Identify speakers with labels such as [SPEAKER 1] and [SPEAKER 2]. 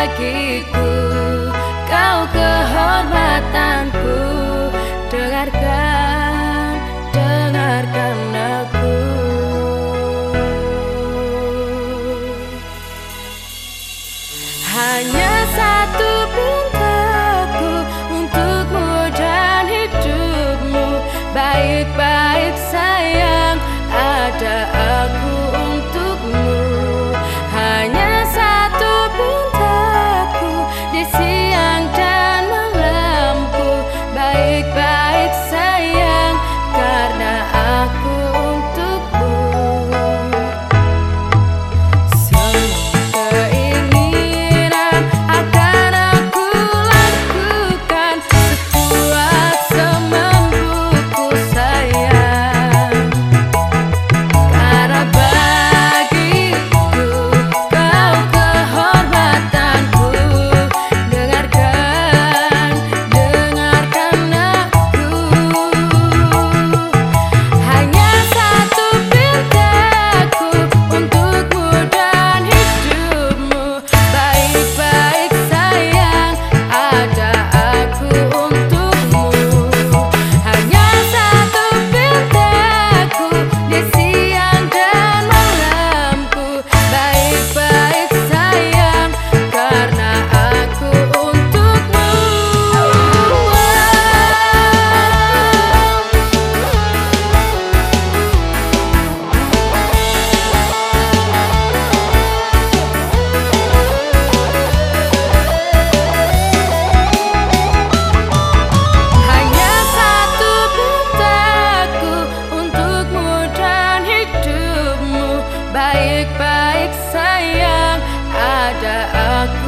[SPEAKER 1] bagiku. Kau kehormatanku Dengarkan, dengarkan aku. Hanya baik sayang. Ada aku